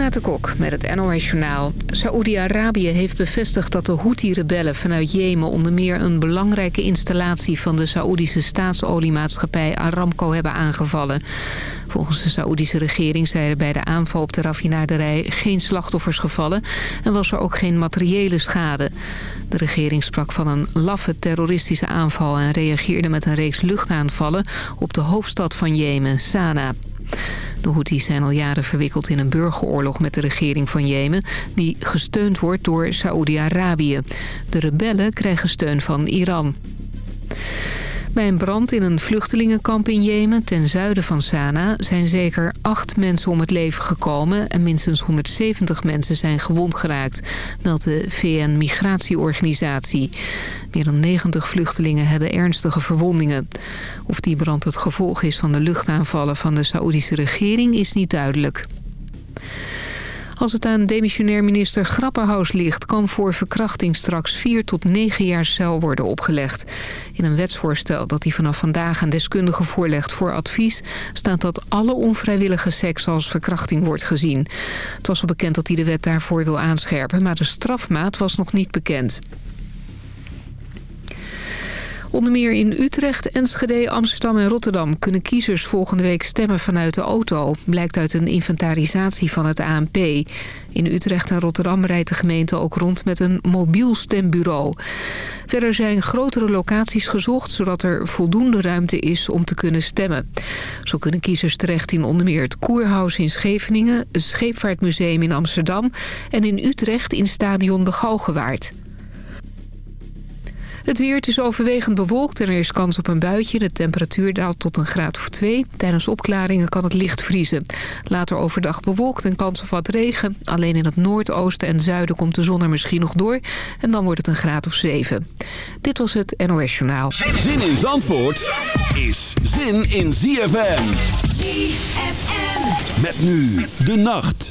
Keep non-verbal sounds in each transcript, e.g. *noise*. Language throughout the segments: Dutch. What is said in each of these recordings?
Renate Kok met het NOS Journaal. Saoedi-Arabië heeft bevestigd dat de Houthi-rebellen vanuit Jemen... onder meer een belangrijke installatie van de Saoedische staatsoliemaatschappij Aramco hebben aangevallen. Volgens de Saoedische regering zijn er bij de aanval op de raffinaderij geen slachtoffers gevallen... en was er ook geen materiële schade. De regering sprak van een laffe terroristische aanval... en reageerde met een reeks luchtaanvallen op de hoofdstad van Jemen, Sanaa. De Houthis zijn al jaren verwikkeld in een burgeroorlog met de regering van Jemen... die gesteund wordt door Saoedi-Arabië. De rebellen krijgen steun van Iran. Bij een brand in een vluchtelingenkamp in Jemen, ten zuiden van Sanaa... zijn zeker acht mensen om het leven gekomen... en minstens 170 mensen zijn gewond geraakt, meldt de VN-migratieorganisatie. Meer dan 90 vluchtelingen hebben ernstige verwondingen. Of die brand het gevolg is van de luchtaanvallen van de Saoedische regering is niet duidelijk. Als het aan demissionair minister Grapperhaus ligt... kan voor verkrachting straks 4 tot 9 jaar cel worden opgelegd. In een wetsvoorstel dat hij vanaf vandaag aan deskundigen voorlegt voor advies... staat dat alle onvrijwillige seks als verkrachting wordt gezien. Het was al bekend dat hij de wet daarvoor wil aanscherpen... maar de strafmaat was nog niet bekend. Onder meer in Utrecht, Enschede, Amsterdam en Rotterdam... kunnen kiezers volgende week stemmen vanuit de auto. Blijkt uit een inventarisatie van het ANP. In Utrecht en Rotterdam rijdt de gemeente ook rond met een mobiel stembureau. Verder zijn grotere locaties gezocht... zodat er voldoende ruimte is om te kunnen stemmen. Zo kunnen kiezers terecht in onder meer het Koerhuis in Scheveningen... het Scheepvaartmuseum in Amsterdam... en in Utrecht in Stadion de Galgenwaard. Het weer het is overwegend bewolkt en er is kans op een buitje. De temperatuur daalt tot een graad of twee. Tijdens opklaringen kan het licht vriezen. Later overdag bewolkt en kans op wat regen. Alleen in het noordoosten en zuiden komt de zon er misschien nog door. En dan wordt het een graad of zeven. Dit was het NOS Journaal. Zin in Zandvoort is zin in ZFM. ZFM. Met nu de nacht.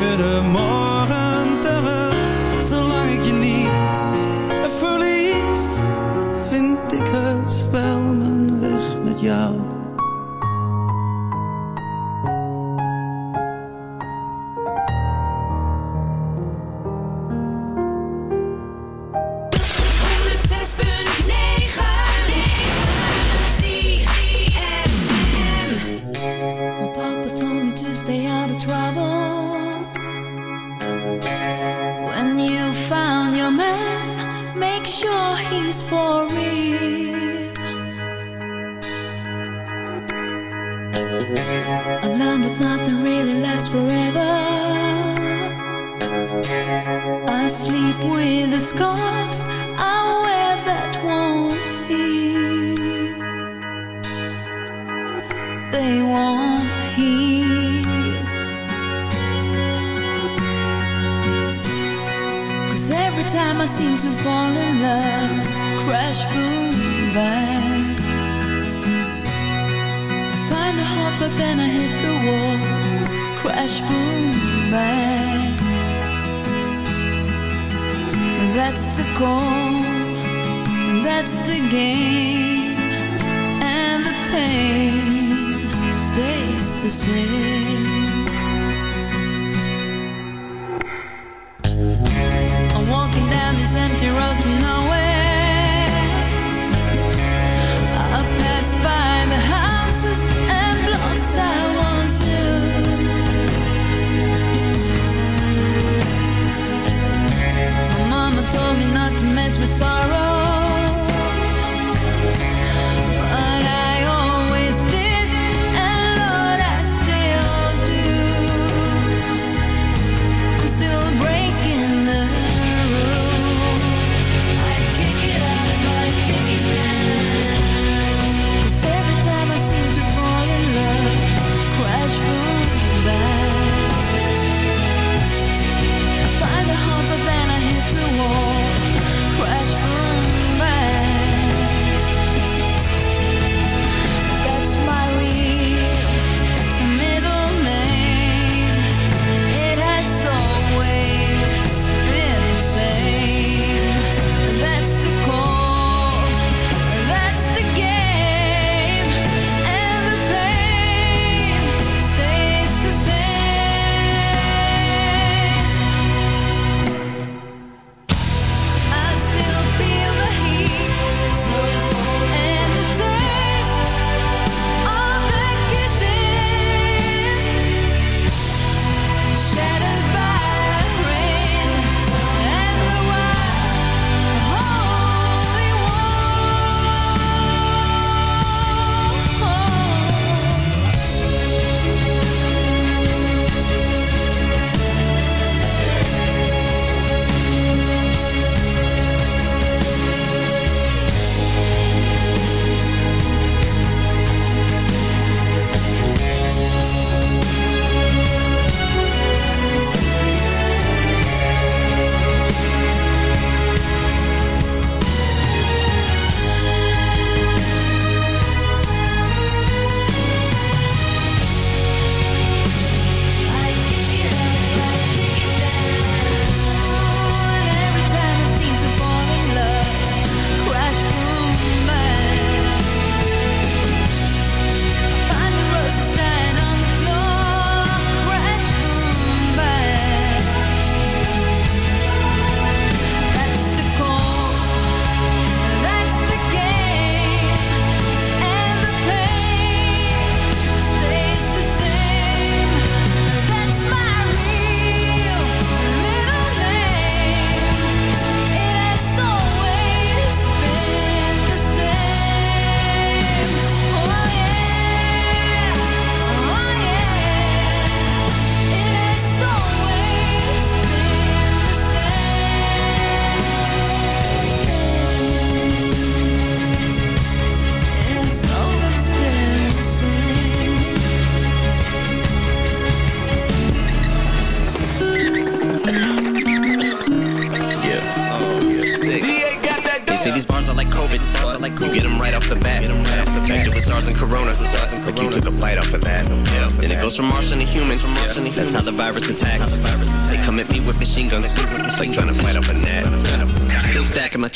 even de morgen with the scars I wear that won't heal. They won't heal. Cause every time I seem to fall in love, crash, boom, bang. I find heart, but then I hit the wall, crash, boom, bang. That's the goal, that's the game, and the pain stays the same.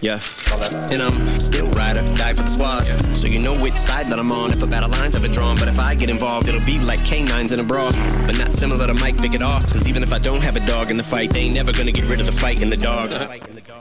yeah. And I'm still rider, die for the squad. So you know which side that I'm on if a battle line's ever drawn. But if I get involved, it'll be like canines in a brawl. But not similar to Mike Vick at all. Cause even if I don't have a dog in the fight, they ain't never gonna get rid of the fight in the dog. *laughs*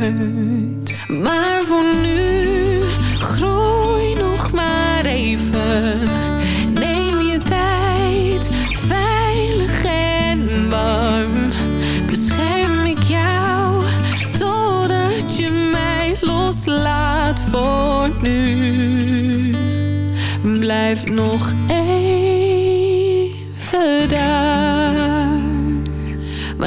uit. Maar voor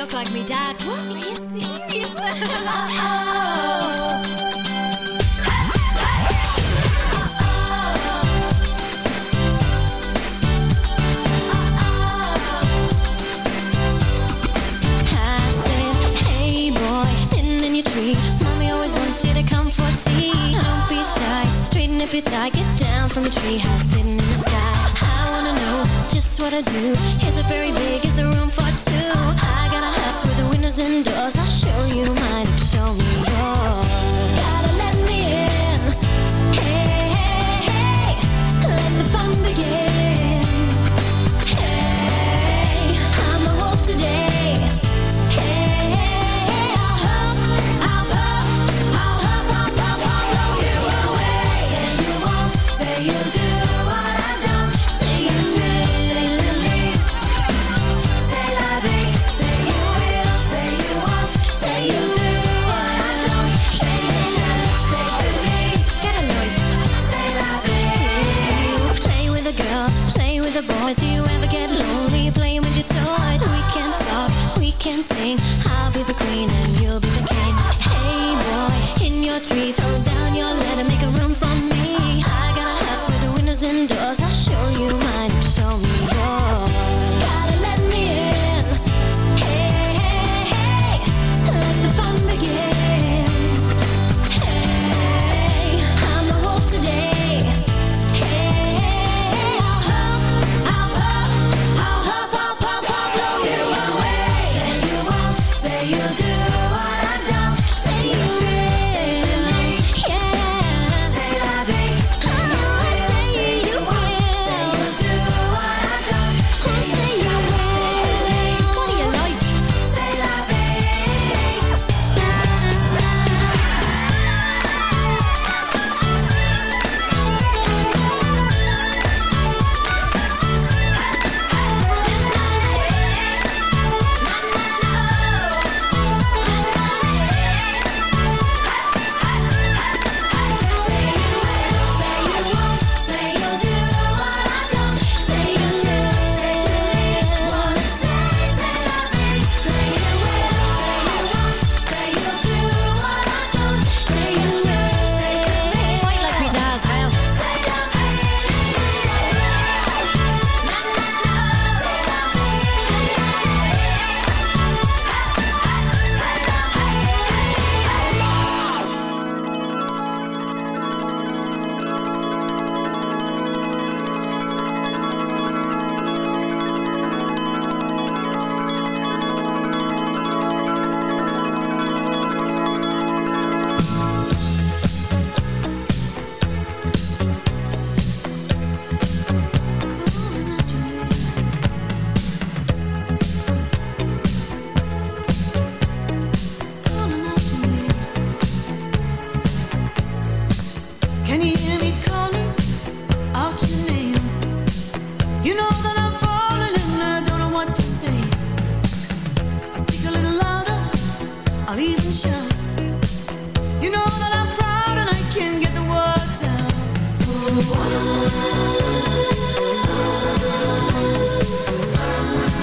look like me dad. What? Are you serious? *laughs* oh. Get down from a treehouse sitting in the sky. I wanna know just what I do. Is it very big? Is there room for two? I doors and doors. I'll show you mine, show me yours. the boys you you do.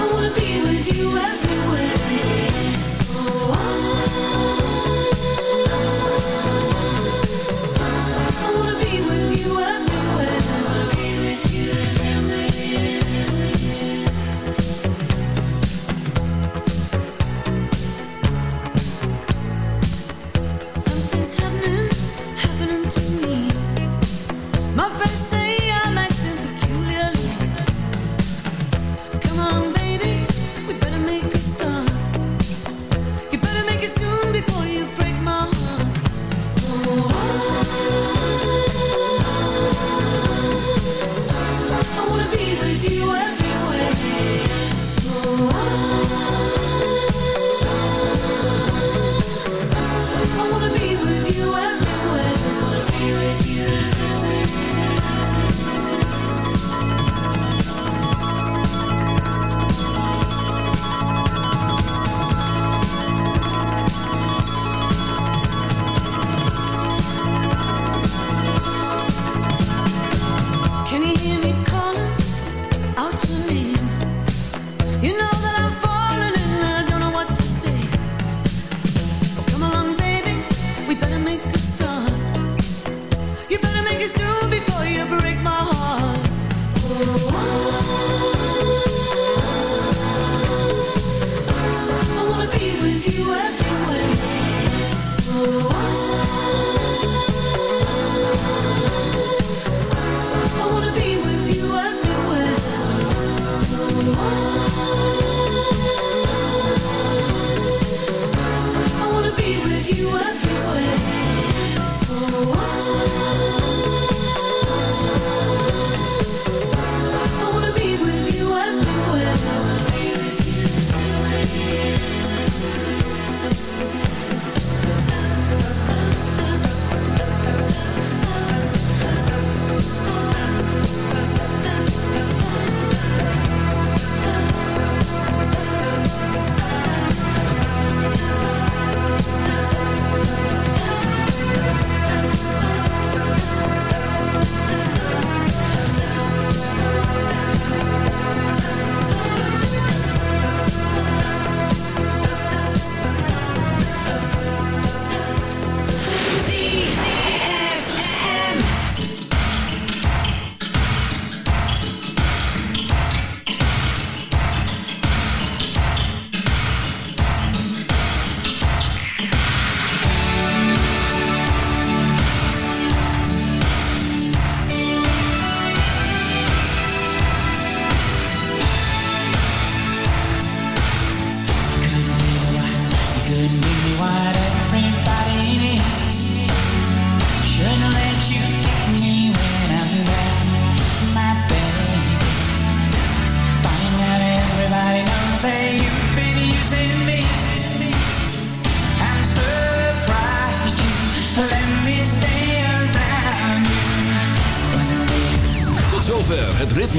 I wanna be with you everywhere. Oh, I